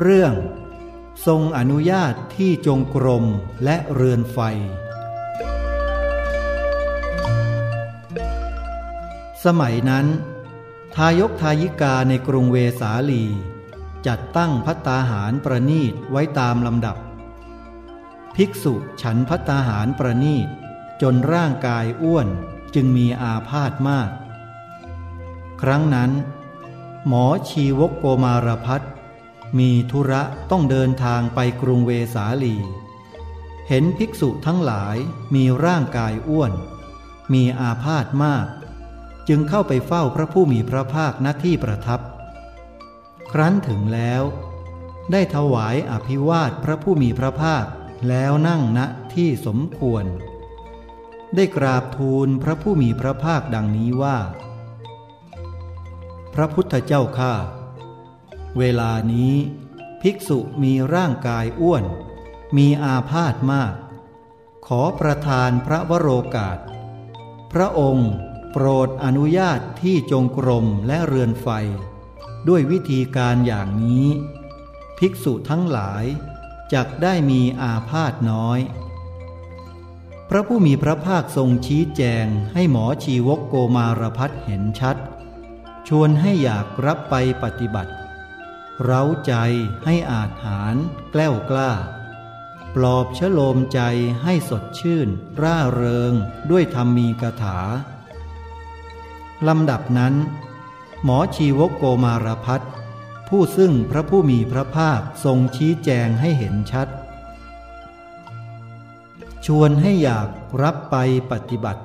เรื่อง ทรงอนุญาตที่จงกรมและเรือนไฟ สมัยนั้น ทายกทายิกาในกรุงเวสาลี จัดตั้งพัตตาหารประนีตไว้ตามลำดับ ภิกษุฉันพัตตาหารประนีตจนร่างกายอ้วนจึงมีอาพาธมาก ครั้งนั้น หมอชีวกโกมารพัฒ มีธุระต้องเดินทางไปกรุงเวสาลี เห็นภิกษุทั้งหลายมีร่างกายอ้วน มีอาพาธมาก จึงเข้าไปเฝ้าพระผู้มีพระภาคณที่ประทับ ครั้นถึงแล้ว ได้ถวายอภิวาทพระผู้มีพระภาคแล้วนั่งณที่สมควร ได้กราบทูลพระผู้มีพระภาคดังนี้ว่า พระพุทธเจ้าข้า เวลานี้ ภิกษุมีร่างกายอ้วน มีอาพาธมาก ขอประทานพระวโรกาส พระองค์โปรดอนุญาตที่จงกรมและเรือนไฟ ด้วยวิธีการอย่างนี้ ภิกษุทั้งหลายจักได้มีอาพาธน้อย พระผู้มีพระภาคทรงชี้แจงให้หมอชีวกโกมารพัฒเห็นชัด ชวนให้อยากรับไปปฏิบัติ เร้าใจให้อาจหารแกล้วกล้า ปลอบชโลมใจให้สดชื่น ร่าเริงด้วยธรรมีกถาลำดับนั้น หมอชีวกโกมารพัฒผู้ซึ่งพระผู้มีพระภาคทรงชี้แจงให้เห็นชัด ชวนให้อยากรับไปปฏิบัติ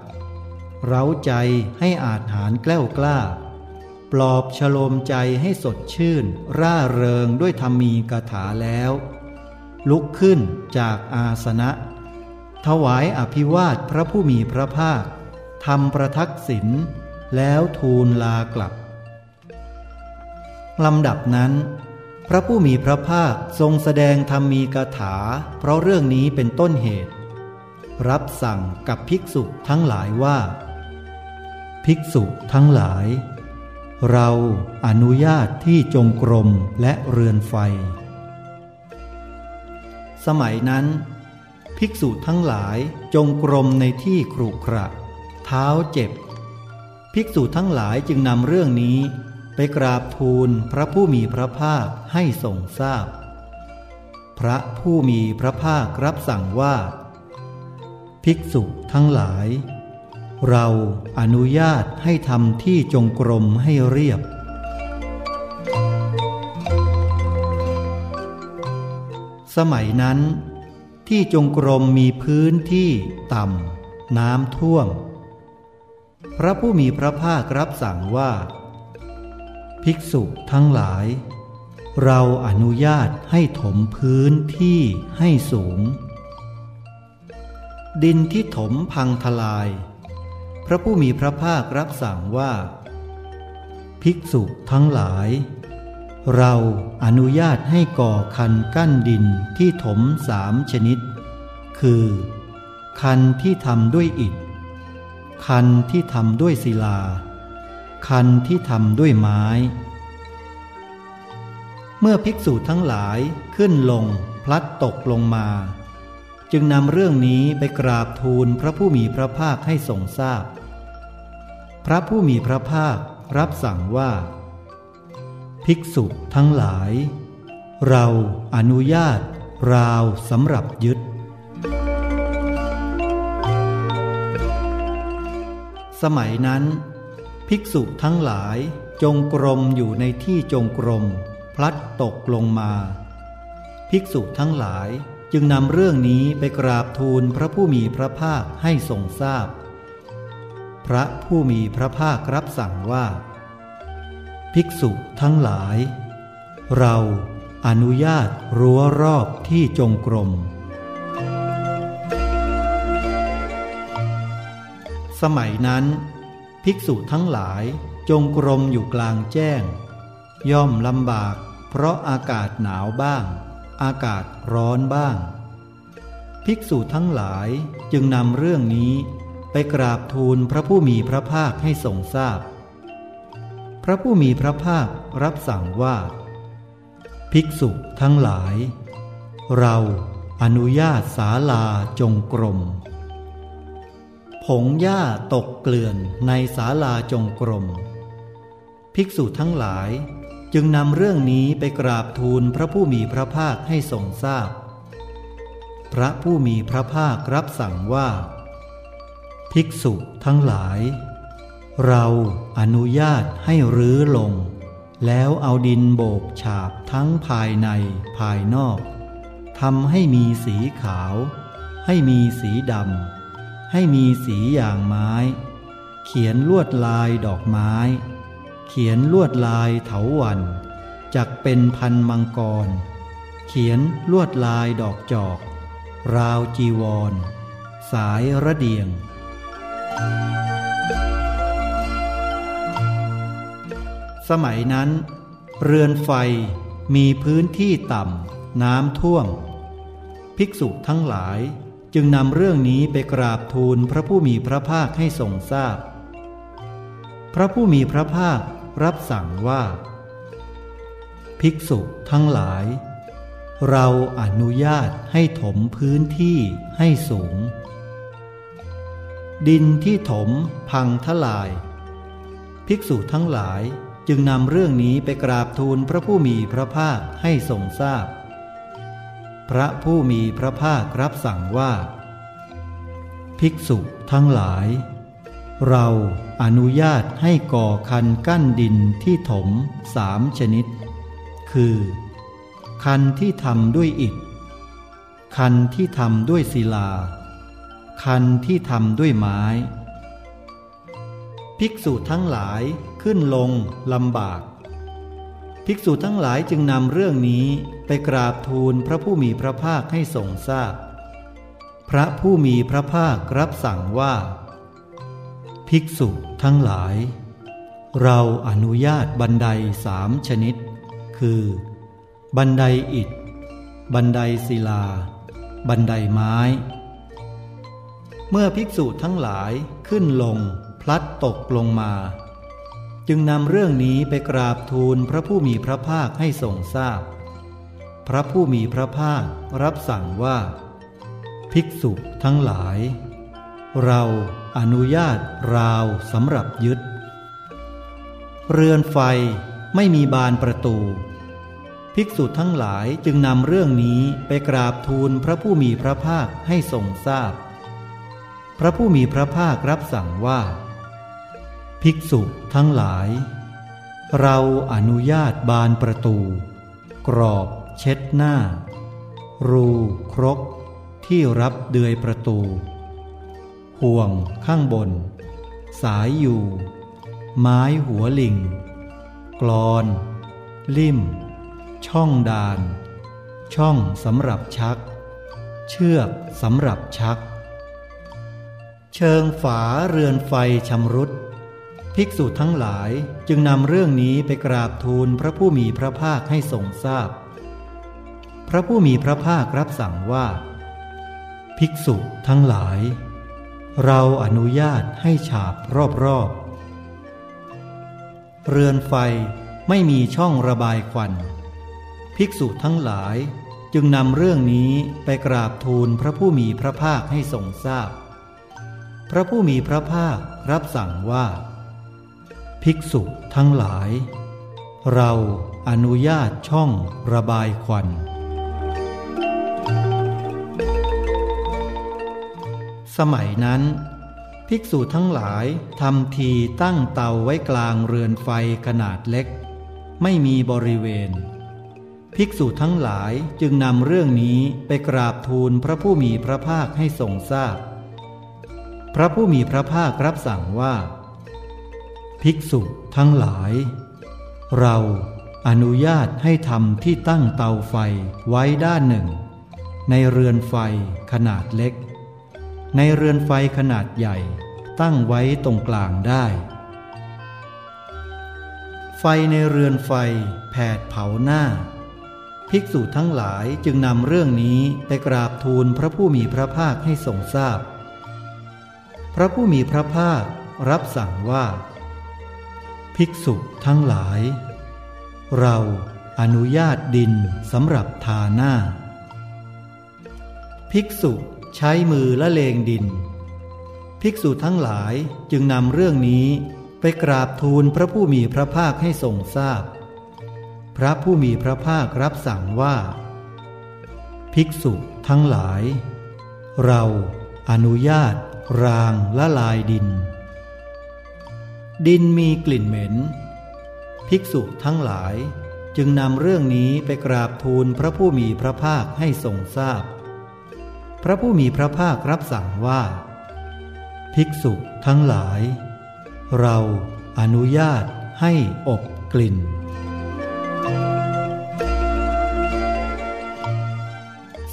เร้าใจให้อาจหารแกล้วกล้า ปลอบฉโลมใจให้สดชื่น ร่าเริงด้วยธรรมีกถาแล้ว ลุกขึ้นจากอาสนะ ถวายอภิวาทพระผู้มีพระภาคทำประทักษิณแล้วทูลลากลับลำดับนั้น พระผู้มีพระภาคทรงแสดงธรรมีกถา เพราะเรื่องนี้เป็นต้นเหตุ รับสั่งกับภิกษุทั้งหลายว่า ภิกษุทั้งหลาย เราอนุญาตที่จงกรมและเรือนไฟ สมัยนั้น ภิกษุทั้งหลายจงกรมในที่ครุขระ เท้าเจ็บ ภิกษุทั้งหลายจึงนำเรื่องนี้ ไปกราบทูลพระผู้มีพระภาคให้ทรงทราบพพระผู้มีพระภาครับสั่งว่า ภิกษุทั้งหลาย เราอนุญาตให้ทำที่จงกรมให้เรียบ สมัยนั้น ที่จงกรมมีพื้นที่ต่ำน้ำท่วม พระผู้มีพระภาครับสั่งว่า ภิกษุทั้งหลาย เราอนุญาตให้ถมพื้นที่ให้สูง ดินที่ถมพังทลาย พระผู้มีพระภาครับสั่งว่า ภิกษุทั้งหลาย เราอนุญาตให้ก่อคันกั้นดินที่ถมสามชนิด คือ คันที่ทำด้วยอิฐ คันที่ทำด้วยศิลา คันที่ทำด้วยไม้ เมื่อภิกษุทั้งหลายขึ้นลงพลัดตกลงมาจึงนำเรื่องนี้ไปกราบทูลพระผู้มีพระภาคให้ทรงทราบพ ระผู้มีพระภาครับสั่งว่า ภิกษุทั้งหลาย เราอนุญาตราวสำหรับยึด สมัยนั้น ภิกษุทั้งหลายจงกรมอยู่ในที่จงกรม พลัดตกลงมา ภิกษุทั้งหลายจึงนำเรื่องนี้ไปกราบทูลพระผู้มีพระภาคให้ทรงทราบพ พระผู้มีพระภาครับสั่งว่า ภิกษุทั้งหลาย เราอนุญาตรั้วรอบที่จงกรม สมัยนั้น ภิกษุทั้งหลายจงกรมอยู่กลางแจ้ง ย่อมลำบากเพราะอากาศหนาวบ้าง อากาศร้อนบ้าง ภิกษุทั้งหลายจึงนำเรื่องนี้ ไปกราบทูลพระผู้มีพระภาคให้ทรงทราบพพระผู้มีพระภาครับสั่งว่า ภิกษุทั้งหลาย เราอนุญาตศาลาจงกรม ผงหญ้าตกเกลื่อนในศาลาจงกรม ภิกษุทั้งหลายจึงนำเรื่องนี้ไปกราบทูลพระผู้มีพระภาคให้ทรงทราบพพระผู้มีพระภาครับสั่งว่า ภิกษุทั้งหลาย เราอนุญาตให้รื้อลง แล้วเอาดินโบกฉาบทั้งภายในภายนอกทำให้มีสีขาว ให้มีสีดำให้มีสีอย่างไม้ เขียนลวดลายดอกไม้ เขียนลวดลายเถาวันจักเป็นพันมังกร เขียนลวดลายดอกจอก ราวจีวร สายระเดียง สมัยนั้น เรือนไฟมีพื้นที่ต่ำน้ำท่วม ภิกษุทั้งหลายจึงนำเรื่องนี้ไปกราบทูลพระผู้มีพระภาคให้ทรงทราบพพระผู้มีพระภาครับสั่งว่า ภิกษุทั้งหลาย เราอนุญาตให้ถมพื้นที่ให้สูง ดินที่ถมพังทลาย ภิกษุทั้งหลายจึงนำเรื่องนี้ไปกราบทูลพระผู้มีพระภาคให้ทรงทราบพพระผู้มีพระภาครับสั่งว่า ภิกษุทั้งหลาย เราอนุญาตให้ก่อคันกั้นดินที่ถมสามชนิด คือ คันที่ทำด้วยอิฐ คันที่ทำด้วยศิลา คันที่ทำด้วยไม้ ภิกษุทั้งหลายขึ้นลงลำบาก ภิกษุทั้งหลายจึงนำเรื่องนี้ไปกราบทูลพระผู้มีพระภาคให้ทรงทราบพพระผู้มีพระภาครับสั่งว่า ภิกษุทั้งหลาย เราอนุญาตบันไดสามชนิด คือ บันไดอิฐ บันไดศิลา บันไดไม้ เมื่อภิกษุทั้งหลายขึ้นลง พลัดตกลงมา จึงนำเรื่องนี้ไปกราบทูลพระผู้มีพระภาคให้ทรงทราบพพระผู้มีพระภาครับสั่งว่า ภิกษุทั้งหลาย เราอนุญาตราวสำหรับยึด เรือนไฟไม่มีบานประตู ภิกษุทั้งหลายจึงนำเรื่องนี้ไปกราบทูลพระผู้มีพระภาคให้ทรงทราบพ พระผู้มีพระภาครับสั่งว่า ภิกษุทั้งหลาย เราอนุญาตบานประตู กรอบเช็ดหน้า รูครก ที่รับเดือยประตู ห่วงข้างบน สายอยู่ ไม้หัวลิง กรอน ลิ่ม ช่องดาน ช่องสำหรับชัก เชือกสำหรับชัก เชิงฝาเรือนไฟชำรุด ภิกษุทั้งหลายจึงนำเรื่องนี้ไปกราบทูลพระผู้มีพระภาคให้ทรงทราบพพระผู้มีพระภาครับสั่งว่า ภิกษุทั้งหลาย เราอนุญาตให้ฉาบรอบๆ เรือนไฟไม่มีช่องระบายควัน ภิกษุทั้งหลายจึงนำเรื่องนี้ไปกราบทูลพระผู้มีพระภาคให้ทรงทราบพ พระผู้มีพระภาครับสั่งว่า ภิกษุทั้งหลาย เราอนุญาตช่องระบายควัน สมัยนั้น ภิกษุทั้งหลายทำทีตั้งเตาไว้กลางเรือนไฟขนาดเล็ก ไม่มีบริเวณ ภิกษุทั้งหลายจึงนำเรื่องนี้ไปกราบทูลพระผู้มีพระภาคให้ทรงทราบ พระผู้มีพระภาครับสั่งว่า ภิกษุทั้งหลาย เราอนุญาตให้ทำที่ตั้งเตาไฟไว้ด้านหนึ่ง ในเรือนไฟขนาดเล็ก ในเรือนไฟขนาดใหญ่ตั้งไว้ตรงกลางได้ ไฟในเรือนไฟแผดเผาหน้า ภิกษุทั้งหลายจึงนำเรื่องนี้ไปกราบทูลพระผู้มีพระภาคให้ทรงทราบพ พระผู้มีพระภาครับสั่งว่า ภิกษุทั้งหลาย เราอนุญาตดินสำหรับทาหน้า ภิกษุใช้มือละเลงดิน ภิกษุทั้งหลายจึงนำเรื่องนี้ไปกราบทูลพระผู้มีพระภาคให้ทรงทราบพพระผู้มีพระภาครับสั่งว่า ภิกษุทั้งหลาย เราอนุญาต รางละลายดิน ดินมีกลิ่นเหม็น ภิกษุทั้งหลายจึงนำเรื่องนี้ไปกราบทูลพระผู้มีพระภาคให้ทรงทราบพพระผู้มีพระภาครับสั่งว่า ภิกษุทั้งหลาย เราอนุญาตให้อบกลิ่น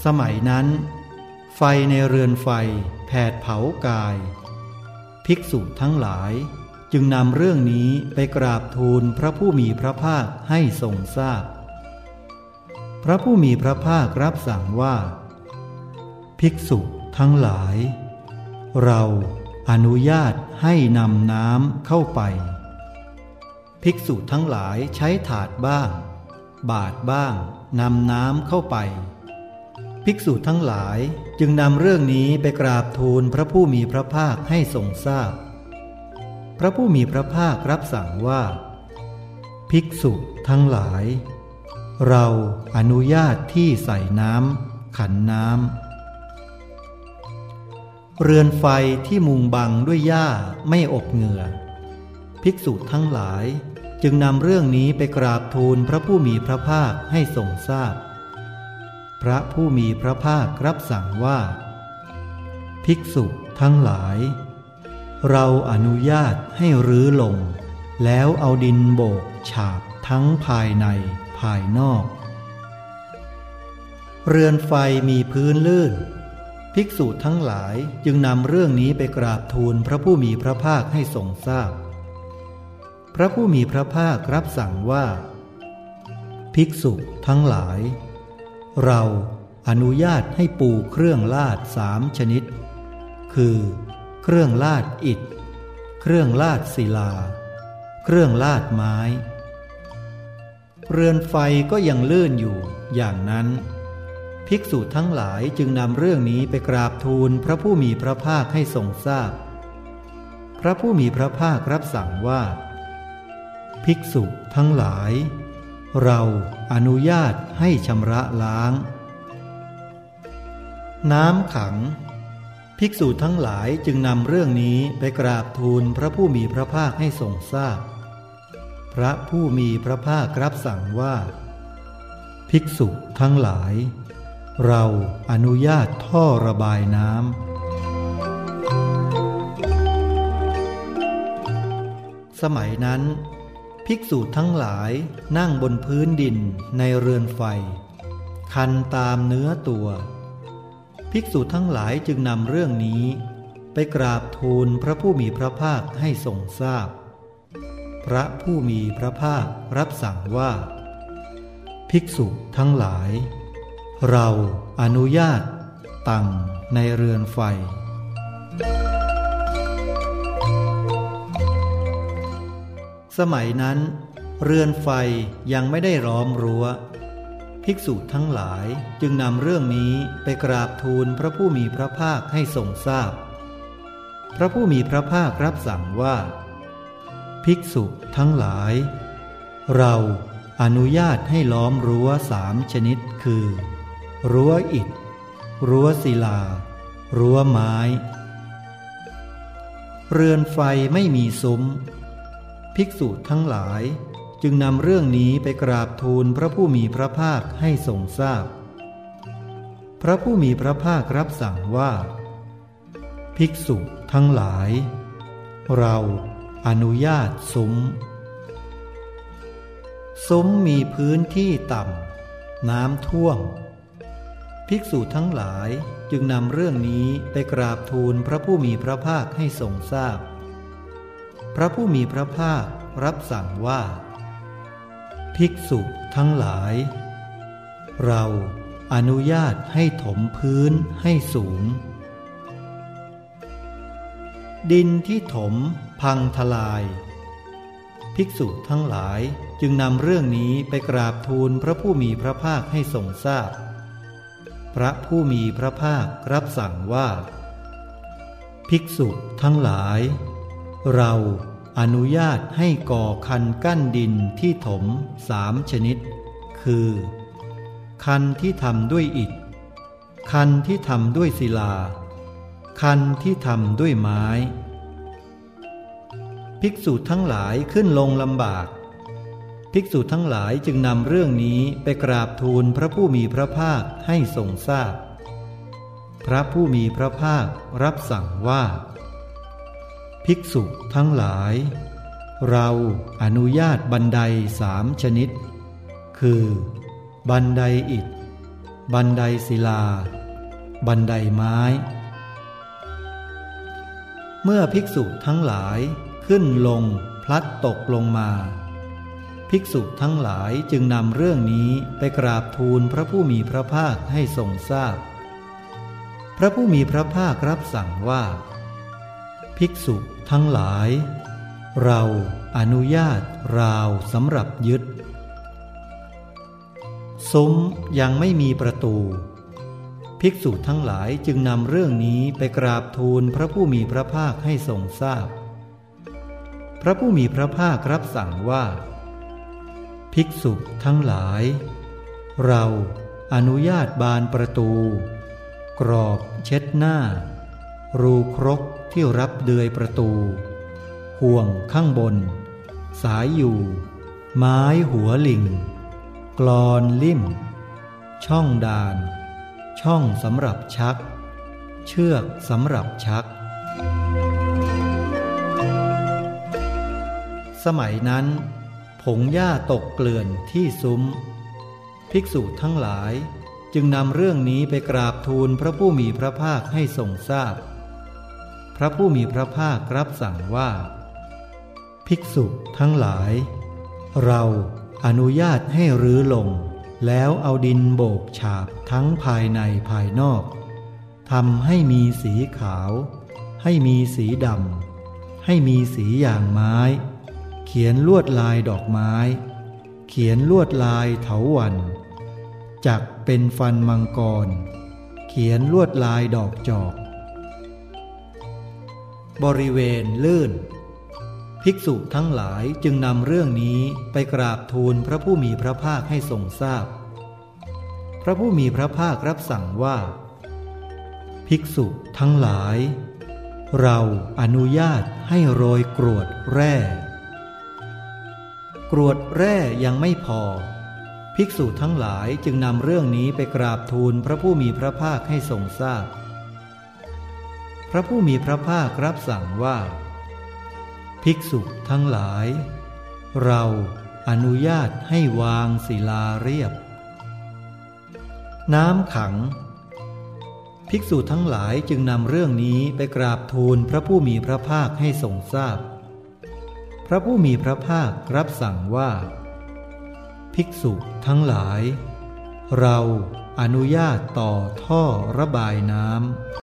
สมัยนั้น ไฟในเรือนไฟแผดเผากาย ภิกษุทั้งหลาย จึงนำเรื่องนี้ไปกราบทูลพระผู้มีพระภาคให้ทรงทราบพพระผู้มีพระภาครับสั่งว่า ภิกษุทั้งหลาย เราอนุญาตให้นำน้ำเข้าไป ภิกษุทั้งหลายใช้ถาดบ้าง บาทบ้างนำน้ำเข้าไป ภิกษุทั้งหลายจึงนำเรื่องนี้ไปกราบทูลพระผู้มีพระภาคให้ทรงทราบพพระผู้มีพระภาครับสั่งว่า ภิกษุทั้งหลาย เราอนุญาตที่ใส่น้ำขันน้ำเรือนไฟที่มุงบังด้วยหญ้าไม่อบเหงื่อ ภิกษุทั้งหลายจึงนำเรื่องนี้ไปกราบทูลพระผู้มีพระภาคให้ทรงทราบพ พระผู้มีพระภาครับสั่งว่า ภิกษุทั้งหลาย เราอนุญาตให้รื้อลง แล้วเอาดินโบกฉาบทั้งภายในภายนอก เรือนไฟมีพื้นลื่น ภิกษุทั้งหลายจึงนำเรื่องนี้ไปกราบทูลพระผู้มีพระภาคให้ทรงทราบพพระผู้มีพระภาครับสั่งว่า ภิกษุทั้งหลาย เราอนุญาตให้ปูเครื่องลาดสามชนิด คือ เครื่องลาดอิฐ เครื่องลาดศิลา เครื่องลาดไม้ เรือนไฟก็ยังลื่นอยู่อย่างนั้น ภิกษุทั้งหลายจึงนำเรื่องนี้ไปกราบทูลพระผู้มีพระภาคให้ทรงทราบพพระผู้มีพระภาครับสั่งว่า ภิกษุทั้งหลาย เราอนุญาตให้ชำระล้าง น้ำขัง ภิกษุทั้งหลายจึงนำเรื่องนี้ไปกราบทูลพระผู้มีพระภาคให้ทรงทราบพพระผู้มีพระภาครับสั่งว่า ภิกษุทั้งหลาย เราอนุญาตท่อระบายน้ำสมัยนั้น ภิกษุทั้งหลายนั่งบนพื้นดินในเรือนไฟ คันตามเนื้อตัว ภิกษุทั้งหลายจึงนำเรื่องนี้ ไปกราบทูลพระผู้มีพระภาคให้ทรงทราบพพระผู้มีพระภาครับสั่งว่า ภิกษุทั้งหลาย เราอนุญาตตั้งในเรือนไฟ สมัยนั้น เรือนไฟยังไม่ได้ล้อมรัว้ว ภิกษุทั้งหลายจึงนำเรื่องนี้ไปกราบทูลพระผู้มีพระภาคให้ทรงทราบพพระผู้มีพระภาครับสั่งว่า ภิกษุทั้งหลาย เราอนุญาตให้ล้อมรั้วสามชนิดคือ รั้วอิฐ รั้วศิลา รั้วไม้ เรือนไฟไม่มีซุ้ม ภิกษุทั้งหลาย จึงนำเรื่องนี้ไปกราบทูลพระผู้มีพระภาคให้ทรงทราบพพระผู้มีพระภาครับสั่งว่า ภิกษุทั้งหลาย เราอนุญาตซุ้ม ซุ้มมีพื้นที่ต่ำ น้ำท่วม ภิกษุทั้งหลายจึงนำเรื่องนี้ไปกราบทูลพระผู้มีพระภาคให้ทรงทราบพ พระผู้มีพระภาครับสั่งว่า ภิกษุทั้งหลาย เราอนุญาตให้ถมพื้นให้สูง ดินที่ถมพังทลาย ภิกษุทั้งหลายจึงนำเรื่องนี้ไปกราบทูลพระผู้มีพระภาคให้ทรงทราบพพระผู้มีพระภาครับสั่งว่า ภิกษุทั้งหลาย เราอนุญาตให้ก่อคันกั้นดินที่ถมสามชนิด คือ คันที่ทำด้วยอิฐ คันที่ทำด้วยศิลา คันที่ทำด้วยไม้ ภิกษุทั้งหลายขึ้นลงลำบาก ภิกษุทั้งหลายจึงนำเรื่องนี้ไปกราบทูลพระผู้มีพระภาคให้ทรงทราบพพระผู้มีพระภาครับสั่งว่า ภิกษุทั้งหลาย เราอนุญาตบันไดสามชนิด คือ บันไดอิฐ บันไดศิลา บันไดไม้ เมื่อภิกษุทั้งหลายขึ้นลงพลัดตกลงมา ภิกษุทั้งหลายจึงนำเรื่องนี้ไปกราบทูลพระผู้มีพระภาคให้ทรงทราบพพระผู้มีพระภาครับสั่งว่า ภิกษุทั้งหลาย เราอนุญาตราวสำหรับยึด ซุ้มยังไม่มีประตู ภิกษุทั้งหลายจึงนำเรื่องนี้ไปกราบทูลพระผู้มีพระภาคให้ทรงทราบพพระผู้มีพระภาครับสั่งว่า ภิกษุทั้งหลาย เราอนุญาตบานประตู กรอบเช็ดหน้า รูครก ที่รับเดือยประตู ห่วงข้างบน สายอยู่ ไม้หัวลิง กรอนลิ่ม ช่องดาน ช่องสำหรับชัก เชือกสำหรับชัก สมัยนั้น ผงหญ้าตกเกลื่อนที่ซุ้ม ภิกษุทั้งหลายจึงนำเรื่องนี้ไปกราบทูลพระผู้มีพระภาคให้ทรงทราบพ พระผู้มีพระภาครับสั่งว่า ภิกษุทั้งหลาย เราอนุญาตให้รื้อลง แล้วเอาดินโบกฉาบทั้งภายในภายนอกทำให้มีสีขาว ให้มีสีดำให้มีสีอย่างไม้ เขียนลวดลายดอกไม้ เขียนลวดลายเถาวันจักเป็นฟันมังกร เขียนลวดลายดอกจอก บริเวณลื่น ภิกษุทั้งหลายจึงนำเรื่องนี้ไปกราบทูลพระผู้มีพระภาคให้ทรงทราบพพระผู้มีพระภาครับสั่งว่า ภิกษุทั้งหลาย เราอนุญาตให้โรยกรวดแร่ กรวดแร่ยังไม่พอ ภิกษุทั้งหลายจึงนำเรื่องนี้ไปกราบทูลพระผู้มีพระภาคให้ทรงทราบพ พระผู้มีพระภาครับสั่งว่า ภิกษุทั้งหลาย เราอนุญาตให้วางศิลาเรียบ น้ำขัง ภิกษุทั้งหลายจึงนำเรื่องนี้ไปกราบทูลพระผู้มีพระภาคให้ทรงทราบพพระผู้มีพระภาครับสั่งว่า ภิกษุทั้งหลาย เราอนุญาตต่อท่อระบายน้ำ